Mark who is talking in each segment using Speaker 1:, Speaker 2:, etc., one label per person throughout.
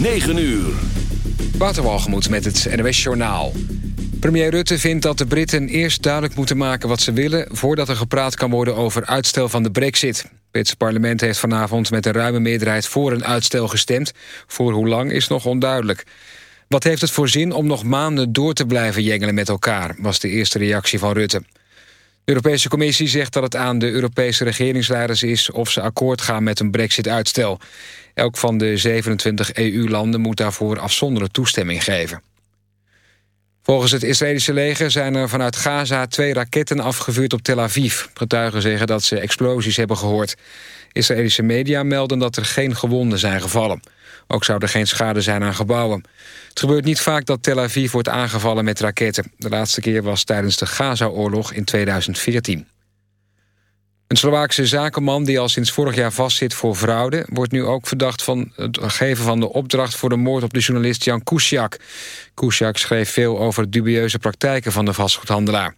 Speaker 1: 9 uur.
Speaker 2: Waterwalgemoed met het NOS Journaal. Premier Rutte vindt dat de Britten eerst duidelijk moeten maken wat ze willen... voordat er gepraat kan worden over uitstel van de brexit. Het Britse parlement heeft vanavond met een ruime meerderheid voor een uitstel gestemd. Voor hoe lang is nog onduidelijk. Wat heeft het voor zin om nog maanden door te blijven jengelen met elkaar... was de eerste reactie van Rutte. De Europese Commissie zegt dat het aan de Europese regeringsleiders is... of ze akkoord gaan met een brexit-uitstel. Elk van de 27 EU-landen moet daarvoor afzonderlijk toestemming geven. Volgens het Israëlische leger zijn er vanuit Gaza twee raketten afgevuurd op Tel Aviv. Getuigen zeggen dat ze explosies hebben gehoord. Israëlische media melden dat er geen gewonden zijn gevallen. Ook zou er geen schade zijn aan gebouwen. Het gebeurt niet vaak dat Tel Aviv wordt aangevallen met raketten. De laatste keer was tijdens de Gaza-oorlog in 2014. Een Slovaakse zakenman die al sinds vorig jaar vastzit voor fraude... wordt nu ook verdacht van het geven van de opdracht... voor de moord op de journalist Jan Kuciak. Kuciak schreef veel over dubieuze praktijken van de vastgoedhandelaar.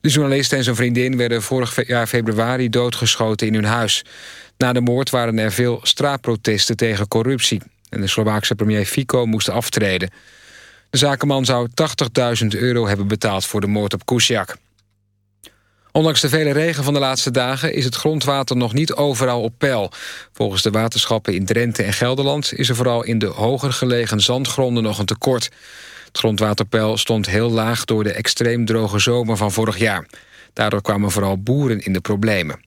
Speaker 2: De journalist en zijn vriendin werden vorig jaar februari doodgeschoten in hun huis. Na de moord waren er veel straatprotesten tegen corruptie. En de Slovaakse premier Fico moest aftreden. De zakenman zou 80.000 euro hebben betaald voor de moord op Kuciak. Ondanks de vele regen van de laatste dagen is het grondwater nog niet overal op peil. Volgens de waterschappen in Drenthe en Gelderland... is er vooral in de hoger gelegen zandgronden nog een tekort. Het grondwaterpeil stond heel laag door de extreem droge zomer van vorig jaar. Daardoor kwamen vooral boeren in de problemen.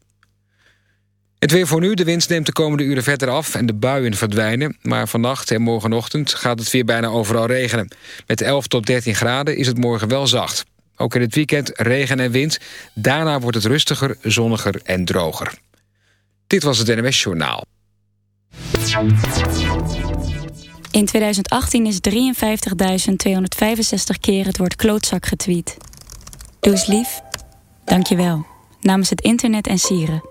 Speaker 2: Het weer voor nu. De wind neemt de komende uren verder af en de buien verdwijnen. Maar vannacht en morgenochtend gaat het weer bijna overal regenen. Met 11 tot 13 graden is het morgen wel zacht. Ook in het weekend regen en wind. Daarna wordt het rustiger, zonniger en droger. Dit was het NMS Journaal.
Speaker 3: In 2018 is 53.265 keer het woord klootzak getweet. Doe eens lief. Dank je wel. Namens het internet en sieren.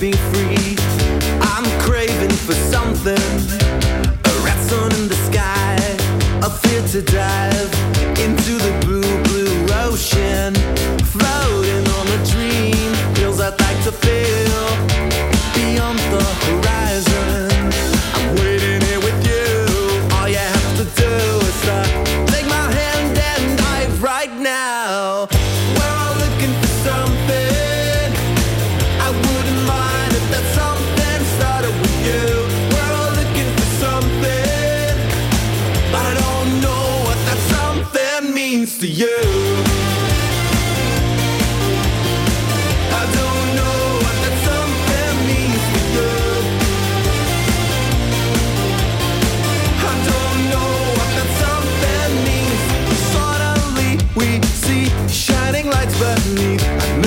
Speaker 1: be lights but me.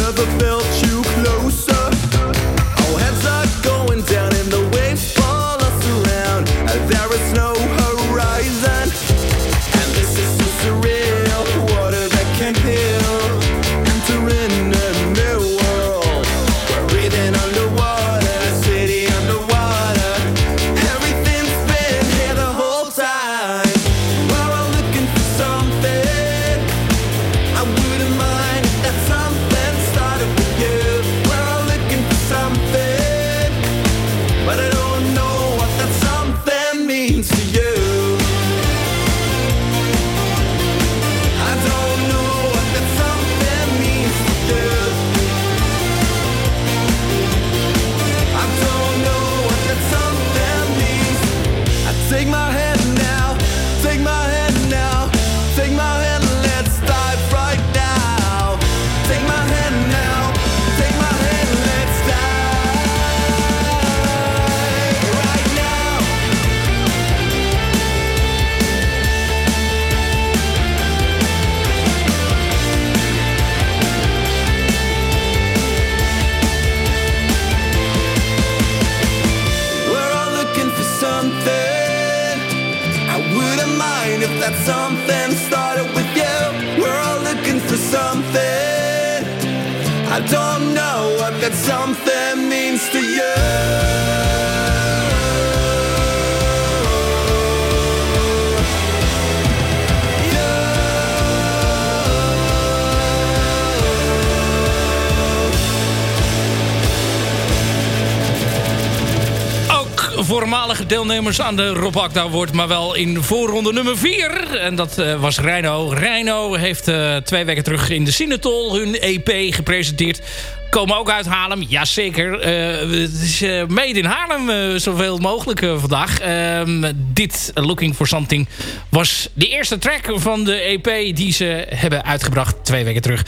Speaker 4: Voormalige deelnemers aan de Rob Akda wordt, maar wel in voorronde nummer 4. En dat uh, was Reino. Reino heeft uh, twee weken terug in de Cinetol hun EP gepresenteerd. Komen ook uit Haarlem, jazeker. Uh, het is made in Haarlem zoveel mogelijk vandaag. Ehm, dit, Looking for Something, was de eerste track van de EP die ze hebben uitgebracht twee weken terug.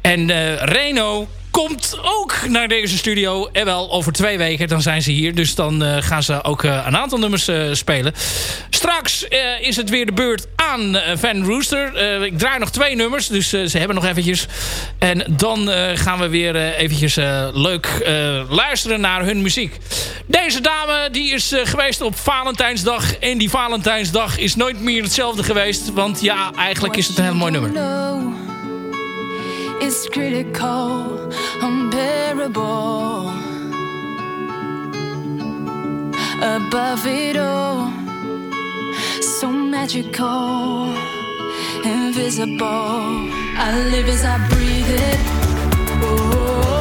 Speaker 4: En Reno komt ook naar deze studio. En wel over twee weken, dan zijn ze hier. Dus dan uh, gaan ze ook uh, een aantal nummers spelen. Straks is het weer de beurt aan Van Rooster. ik draai nog twee nummers, dus ze hebben nog eventjes. En dan gaan we weer eventjes leuk luisteren naar hun muziek. Deze dame die is geweest op Valentijnsdag. En die Valentijnsdag is nooit meer hetzelfde geweest. Want ja, eigenlijk is het een heel mooi nummer.
Speaker 5: Is critical, unbearable. Above it all, so magical, invisible. I live as I breathe it.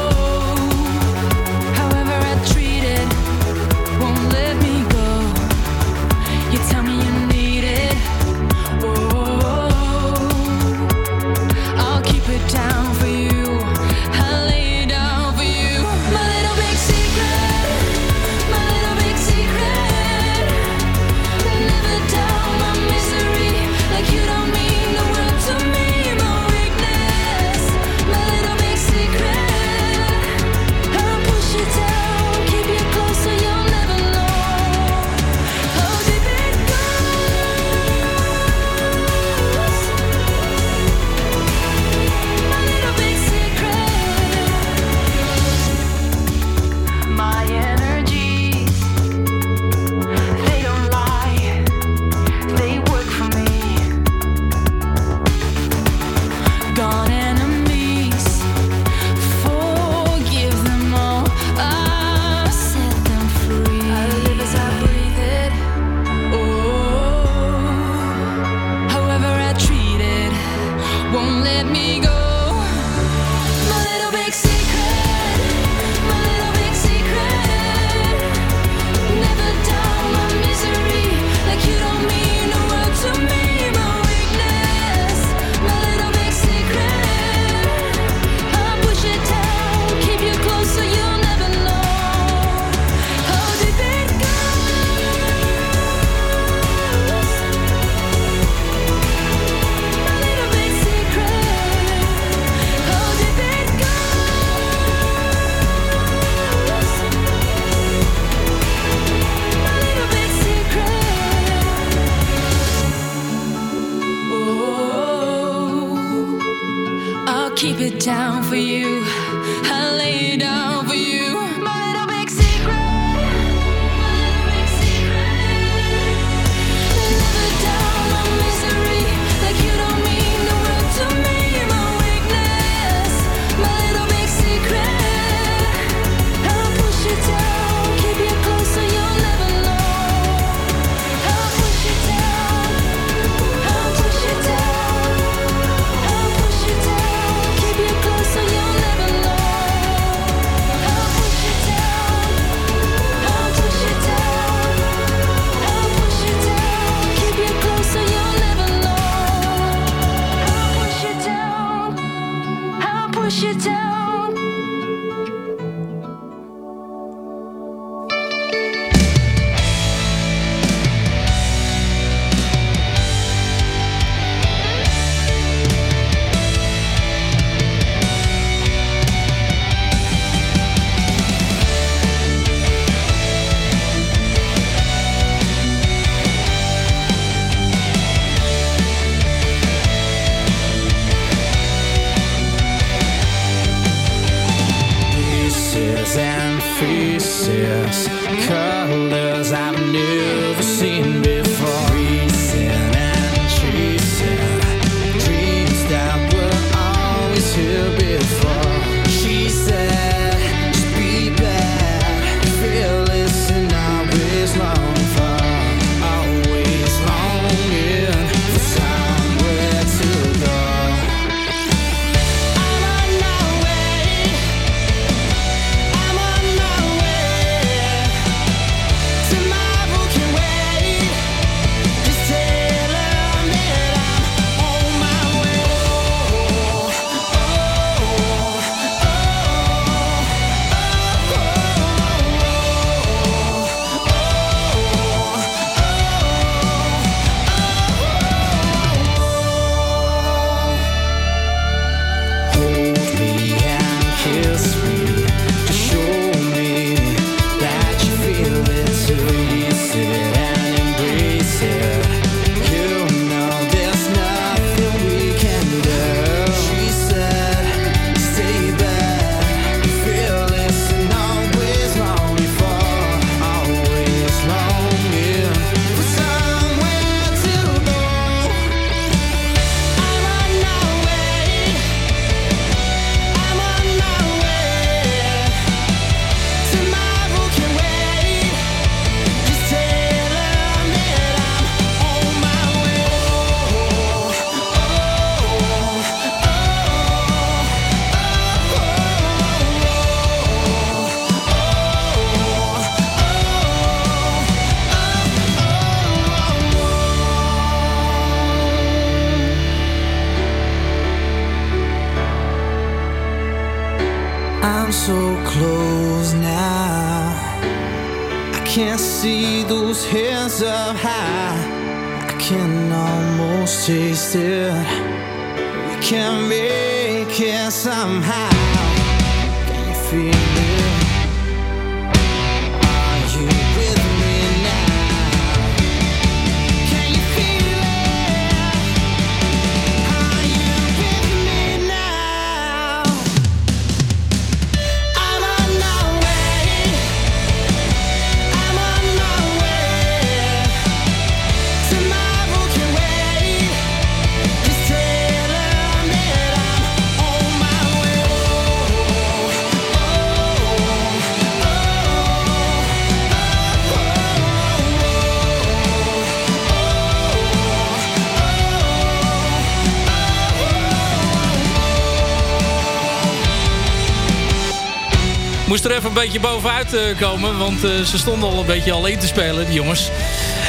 Speaker 4: Beetje bovenuit eh, komen, want eh, ze stonden al een beetje alleen te spelen, die jongens.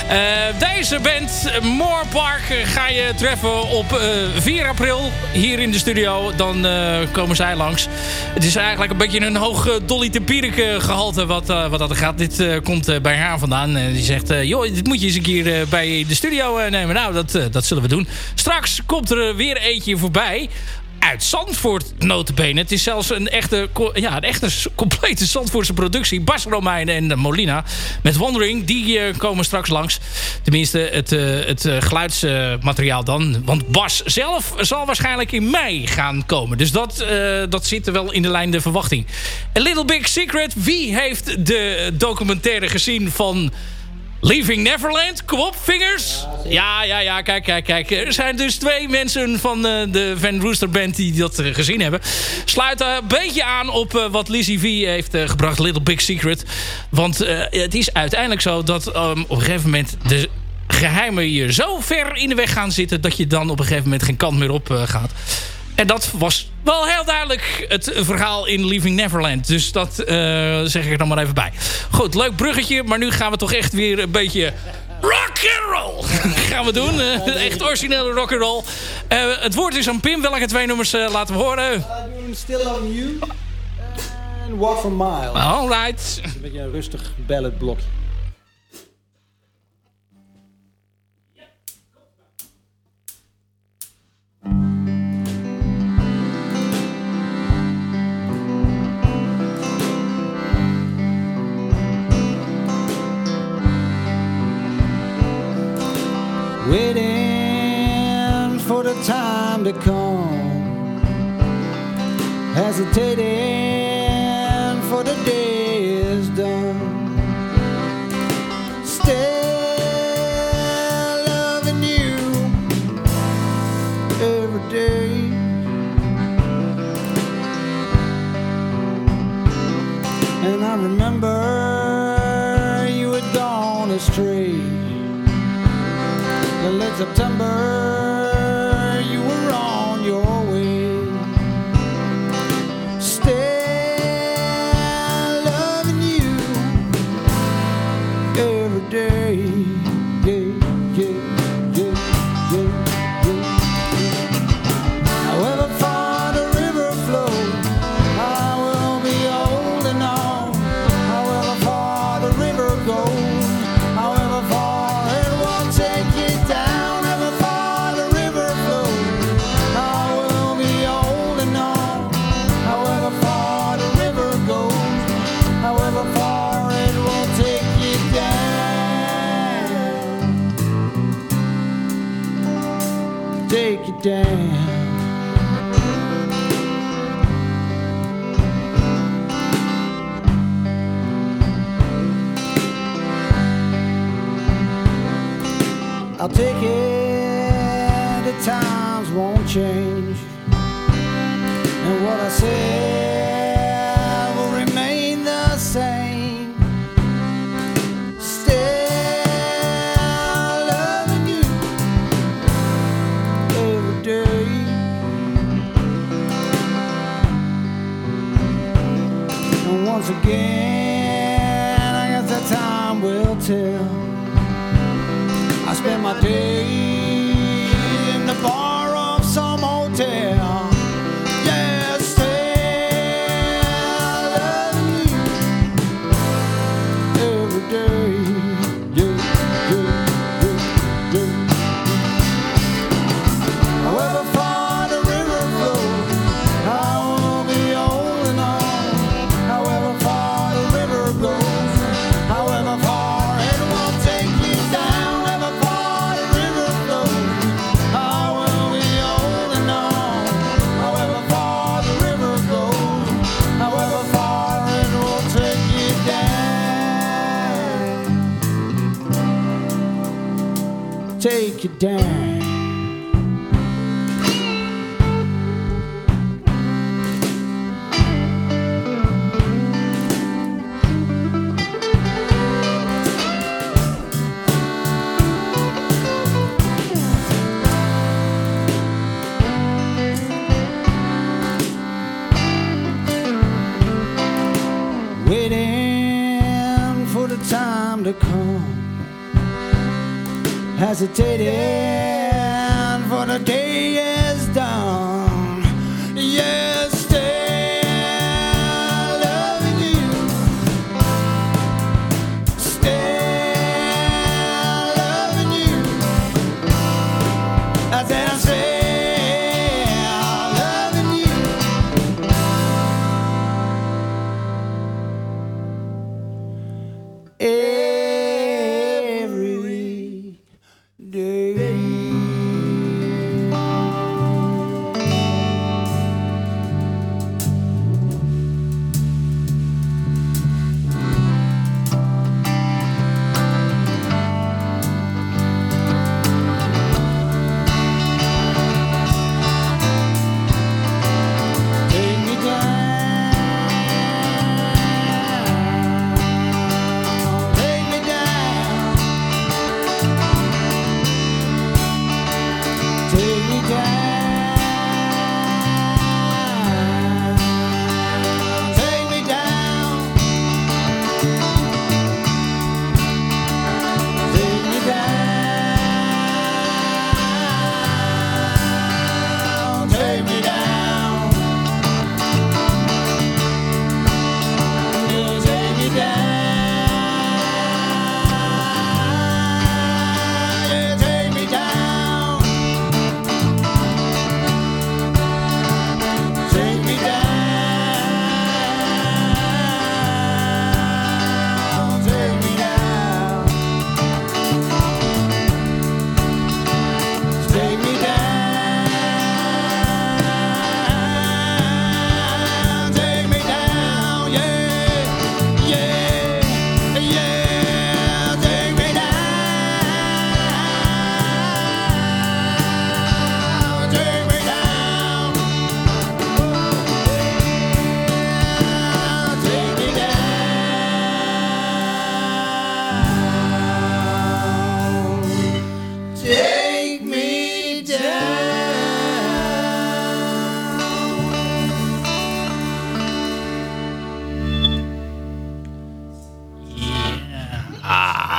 Speaker 4: Eh, deze band, Moore Park, eh, ga je treffen op eh, 4 april hier in de studio. Dan komen zij langs. Het is eigenlijk een beetje een hoog Dolly Tempierik eh, gehalte wat, wat dat gaat. Dit komt bij haar vandaan. En die zegt, joh, dit moet je eens een keer bij de studio nemen. Nou, dat, dat zullen we doen. Straks komt er weer eentje voorbij uit Zandvoort notabene. Het is zelfs een echte, ja, een echte complete Zandvoortse productie. Bas Romein en Molina met Wandering. Die eh, komen straks langs. Tenminste, het, eh, het eh, geluidsmateriaal dan. Want Bas zelf zal waarschijnlijk in mei gaan komen. Dus dat, dat zit er wel in de lijn de verwachting. A Little Big Secret. Wie heeft de documentaire gezien van... Leaving Neverland, kom op, vingers. Ja, ja, ja, kijk, kijk, kijk. Er zijn dus twee mensen van eh, de Van Rooster Band die dat eh, gezien hebben. Sluit een beetje aan op eh, wat Lizzie V heeft gebracht, Little Big Secret. Want het is uiteindelijk zo dat ehm, op een gegeven moment de geheimen je zo ver in de weg gaan zitten... dat je dan op een gegeven moment geen kant meer op gaat. En dat was wel heel duidelijk het verhaal in Leaving Neverland. Dus dat eh, zeg ik er dan maar even bij. Goed, leuk bruggetje. Maar nu gaan we toch echt weer een beetje rock and roll gaan we doen. Eh, echt originele rock and roll. Eh, het woord is aan Pim. Welke twee nummers laten we horen?
Speaker 6: Still on You en Walk for Mile.
Speaker 4: Alright.
Speaker 6: Een beetje een rustig balladblokje.
Speaker 7: Waiting for the time to come, hesitating September, I'll take it, the times won't change. And what I said will remain the same. Still loving you every day. And once again, I guess that time will tell spend my days hesitating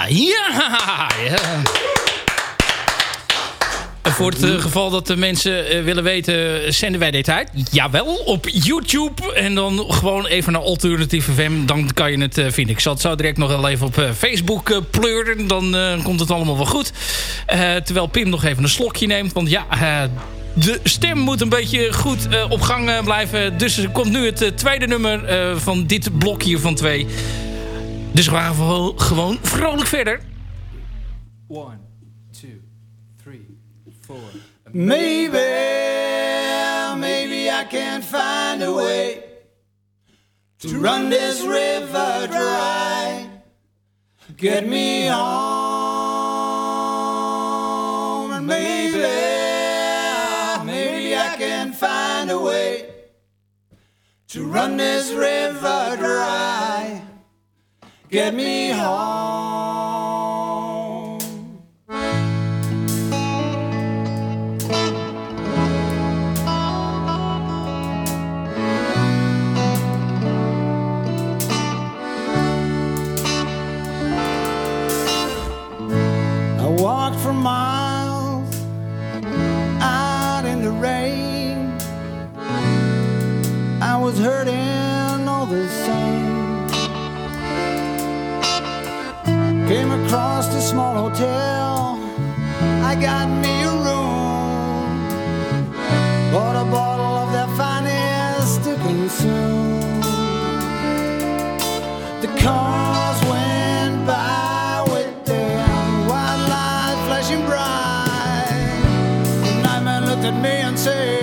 Speaker 4: ja, Voor het eh, geval dat de mensen eh, willen weten, zenden wij dit uit? Jawel, op YouTube. En dan gewoon even naar Alternatieve FM. Dan kan je het eh, vinden. Ik zal het zo direct nog wel even op Facebook pleuren. Dan komt het allemaal wel goed. Terwijl Pim nog even een slokje neemt. Want ja, de stem moet een beetje goed op gang blijven. Dus er komt nu het tweede nummer van dit blokje van twee. Dus we gaan gewoon- gewoon vrolijk verder.
Speaker 6: One, two, three, four.
Speaker 7: Maybe, maybe I can find a way to run this river dry. Get me home, and maybe, maybe I can find a way to run this river dry. Get me home. I walked for miles out in the rain. I was hurting Came across a small hotel. I got me a room. Bought a bottle of their finest to consume. The cars went by with their white lights flashing bright. The nightman looked at me and said,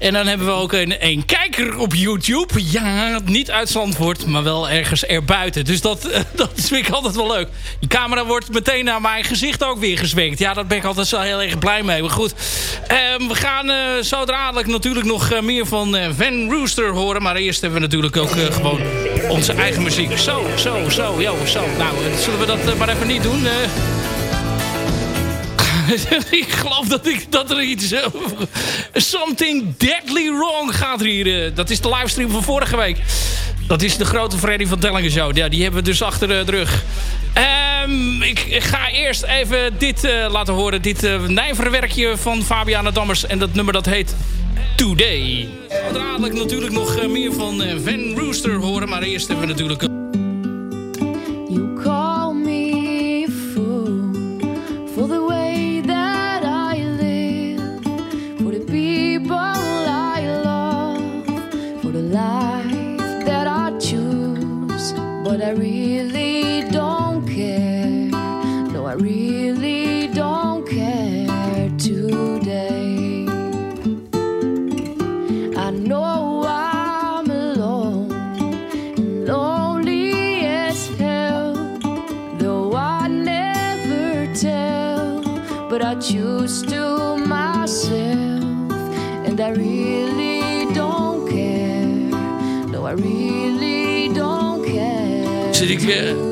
Speaker 4: En dan hebben we ook een, een kijker op YouTube. Ja, niet uit Zandvoort, maar wel ergens erbuiten. Dus dat, eh, dat vind ik altijd wel leuk. Die camera wordt meteen naar mijn gezicht ook weer gezwenkt. Ja, daar ben ik altijd zo heel erg blij mee. Maar goed, ehm, we gaan eh, zo dadelijk natuurlijk nog eh, meer van Van Rooster horen. Maar eerst hebben we natuurlijk ook gewoon onze eigen muziek. Zo, zo, zo, yo, zo. Nou, zullen we dat maar even niet doen? ik geloof dat, ik, dat er iets... eh, something deadly wrong gaat er hier. eh. dat is de livestream van vorige week. Dat is de grote Freddy van Tellingen Show. Ja, die hebben we dus achter eh, de rug. Ehm, ik ga eerst even dit laten horen. Dit uh, nijverwerkje van Fabiana Dammers. En dat nummer dat heet Today. Dadelijk natuurlijk nog meer van Van Rooster horen. Maar eerst hebben we natuurlijk...
Speaker 5: choose to myself, and I really don't care. No, I really don't care.
Speaker 4: Zit ik, eh,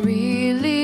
Speaker 5: really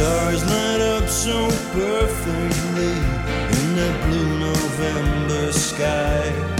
Speaker 1: Stars light up so perfectly in that blue November sky.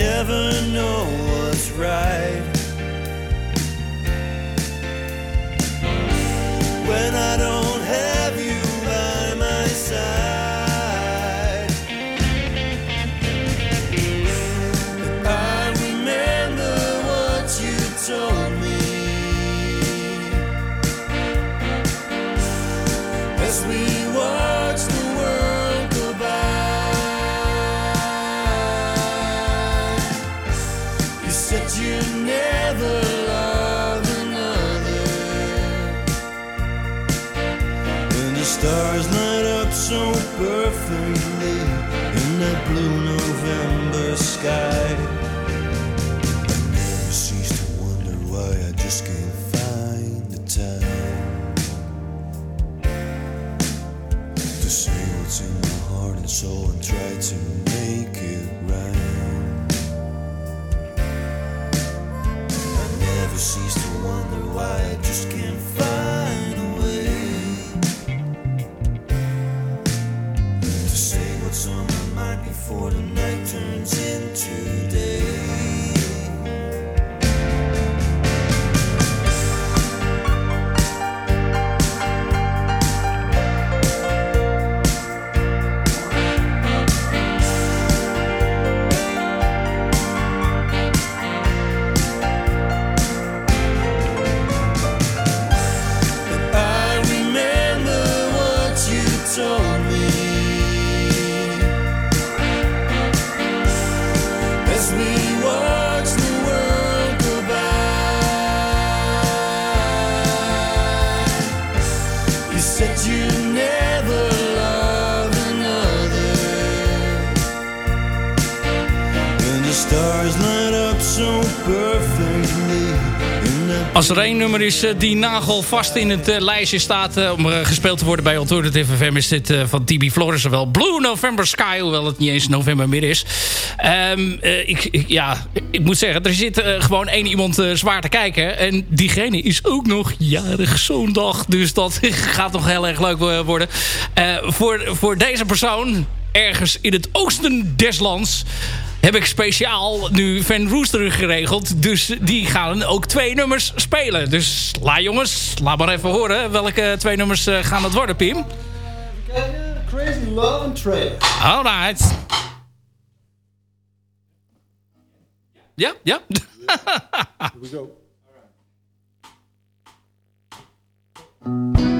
Speaker 1: never know what's right. When I don't sky. Never cease to wonder why I just can't find the time to say what's in my heart and soul and try to make it right. I never cease
Speaker 4: is eh, die nagelvast in het eh, lijstje staat... eh, om gespeeld te worden bij Alternative FM... is dit van TB Flores wel Blue November Sky... hoewel het niet eens november meer is. Eh, ik, ik- ja, ik moet zeggen, er zit gewoon één iemand zwaar te kijken... en diegene is ook nog jarig zo'n dag. Dus dat gaat nog heel erg leuk worden. Voor, voor deze persoon, ergens in het oosten des lands heb ik speciaal nu Van Rooster geregeld. Dus die gaan ook twee nummers spelen. Dus la jongens, laat maar even horen. Welke twee nummers eh, gaan het worden, Pim?
Speaker 7: Crazy Love and.
Speaker 4: Alright. Ja, ja.
Speaker 7: Here we go. Driving down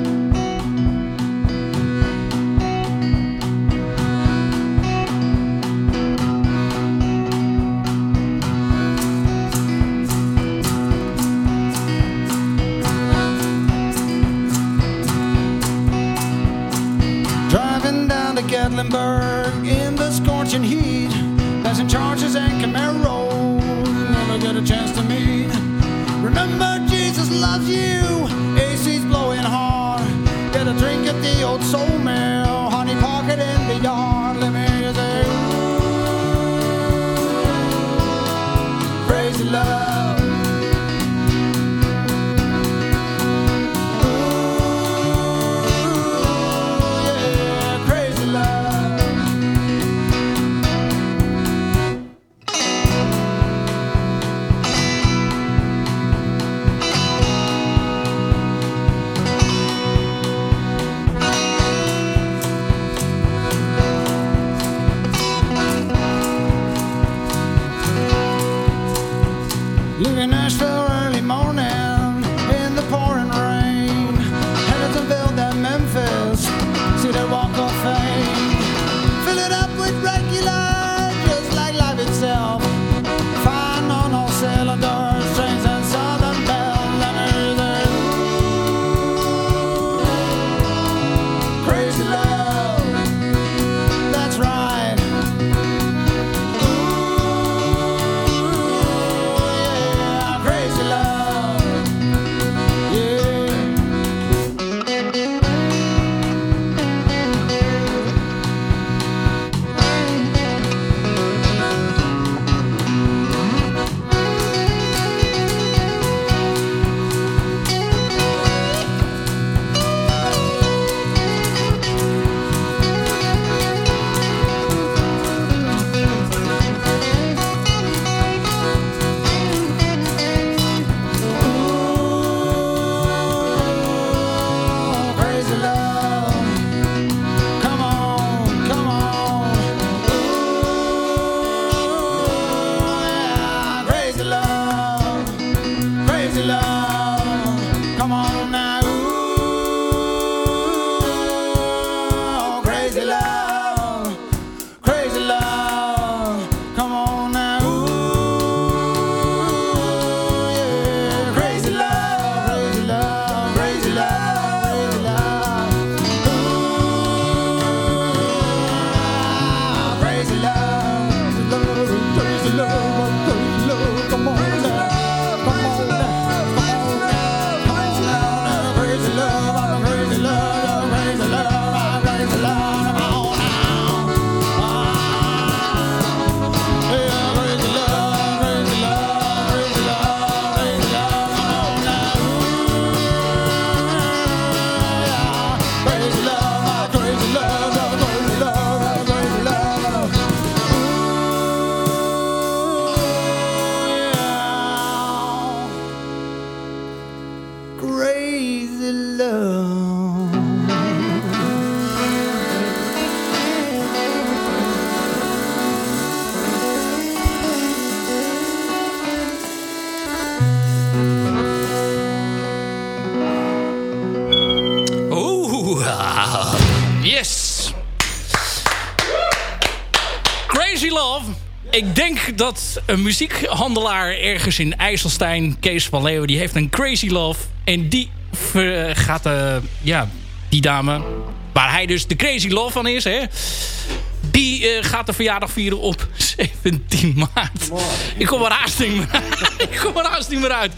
Speaker 7: Gatlinburg in the scorching heat, passing charges and Camaros, never get a chance to meet. Remember, Jesus loves you. AC's blowing hard. Get a drink at the old soul mill,
Speaker 4: Ik denk dat een muziekhandelaar ergens in IJsselstein, Kees van Leeuwen, die heeft een Crazy Love. En die gaat, eh, ja, die dame, waar hij dus de Crazy Love van is, hè. Die eh, gaat de verjaardag vieren op 17 maart. Ik kom er haast niet meer Ik kom er haast niet meer uit.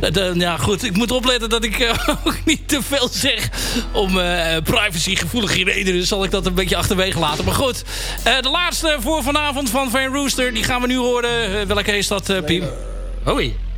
Speaker 4: Eh, ja, goed. Ik moet opletten dat ik eh, ook niet te veel zeg. Om privacygevoelige redenen zal ik dat een beetje achterwege laten. Maar goed. de laatste voor vanavond van Van Rooster. Die gaan we nu horen. Welke is dat, Piem? Hoi.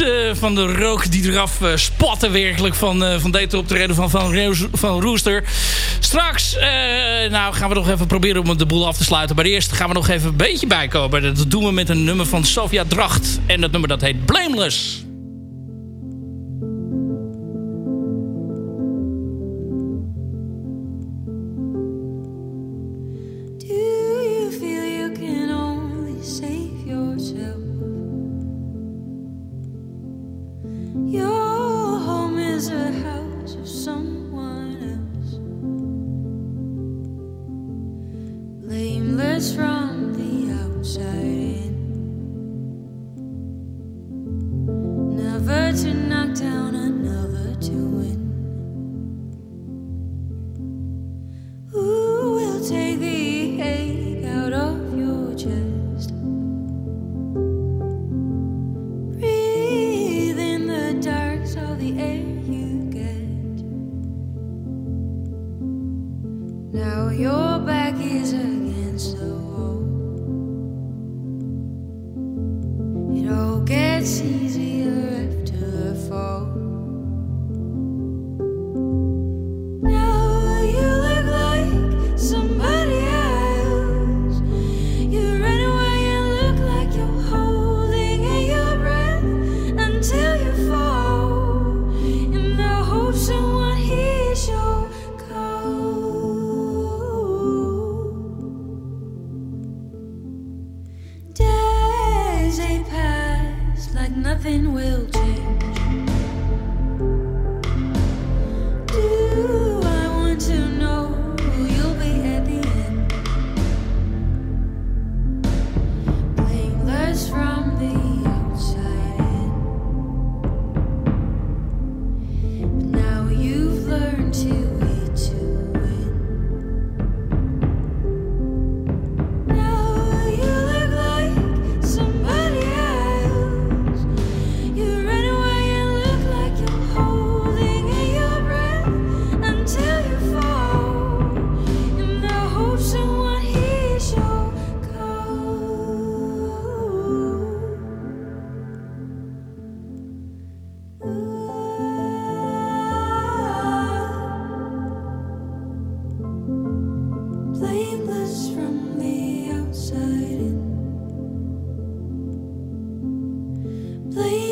Speaker 5: Eh, van de rook die eraf uh, spatte werkelijk van, uh, van deze optreden van, van, van Rooster. Straks nou gaan we nog even proberen om de boel af te sluiten. Maar eerst gaan we nog even een beetje bijkomen. Dat doen we met een nummer van Sofia Dracht. En dat nummer dat heet Blameless.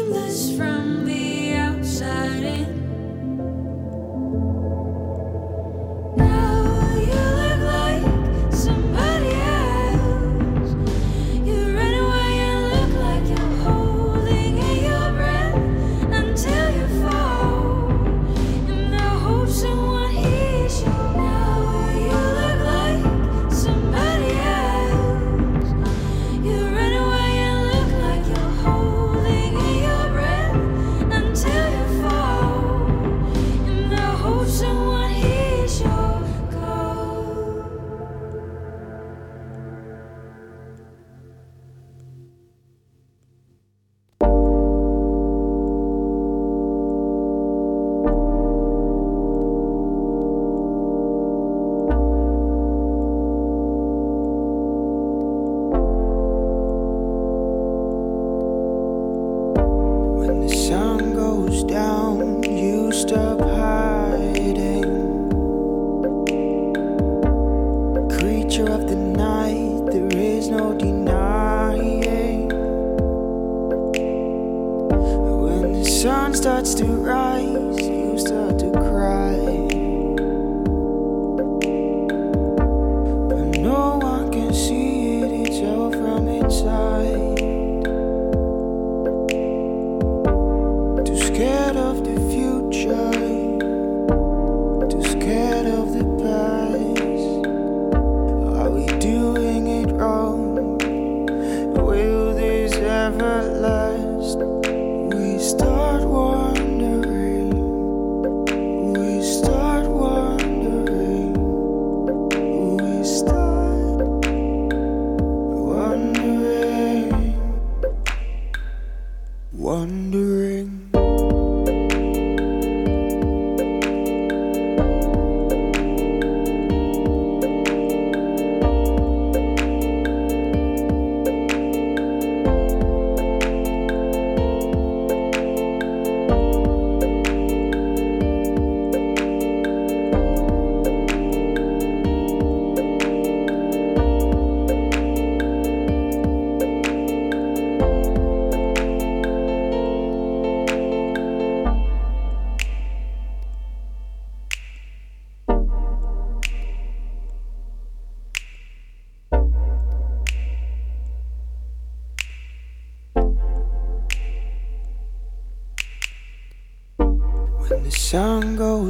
Speaker 8: English from the outside in. Christ.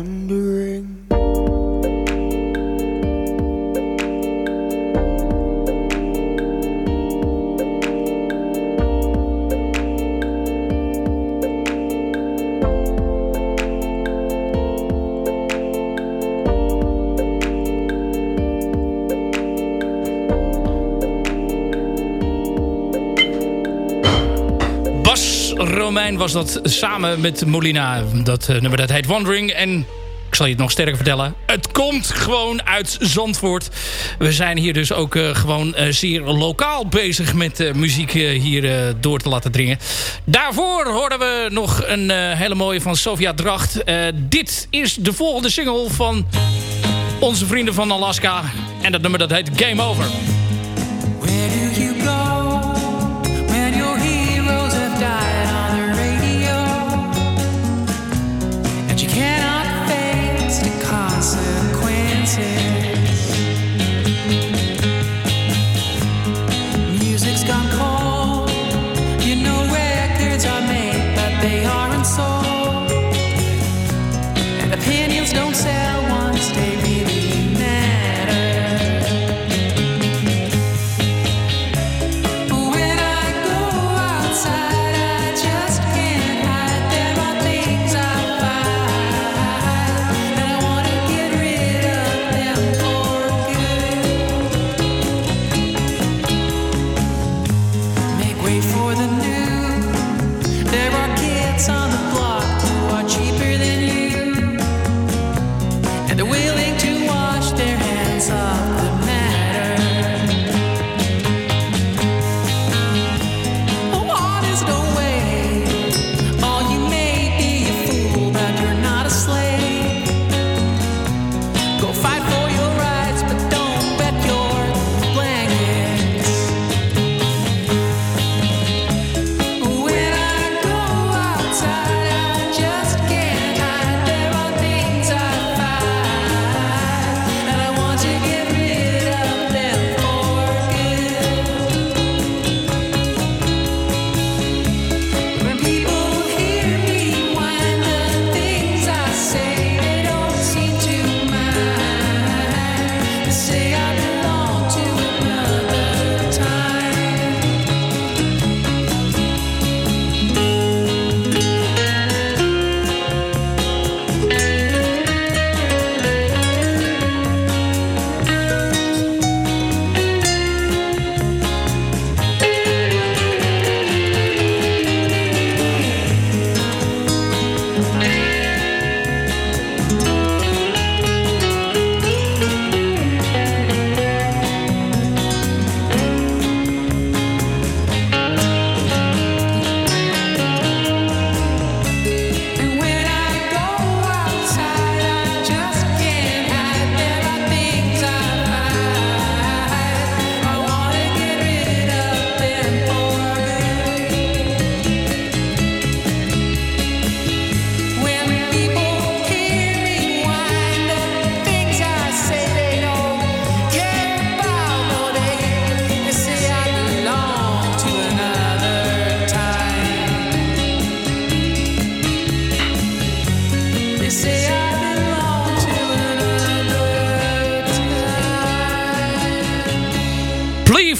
Speaker 4: wonder dat samen met Molina. Dat eh, nummer dat heet Wandering. En ik zal je het nog sterker vertellen. Het komt gewoon uit Zandvoort. We zijn hier dus ook eh, gewoon eh, zeer lokaal bezig met eh, muziek hier door te laten dringen. Daarvoor hoorden we nog een hele mooie van Sofia Dracht. Dit is de volgende single van onze vrienden van Alaska. En dat nummer dat heet Game Over.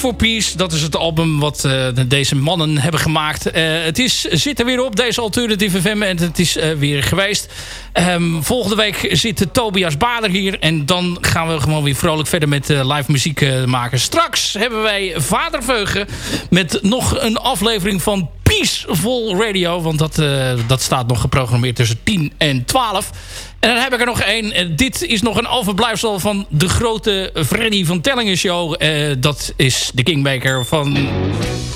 Speaker 9: For
Speaker 10: Peace. Dat is het album wat eh, deze mannen hebben gemaakt. Eh, het is, zit er weer op, deze Alternative FM. En het is eh, weer geweest. Ehm, volgende week zit Tobias Bader hier. En dan gaan we gewoon weer vrolijk verder met live muziek maken. Straks hebben wij Vaderveugen. Met nog een aflevering van Peaceful Radio. Want dat, eh, dat staat nog geprogrammeerd tussen 10 en 12. En dan heb ik er nog één. Eh, dit is nog een overblijfsel van de grote Freddy van Tellingen show. Eh, dat is de Kingmaker van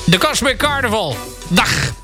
Speaker 10: de Cosmic Carnival. Dag!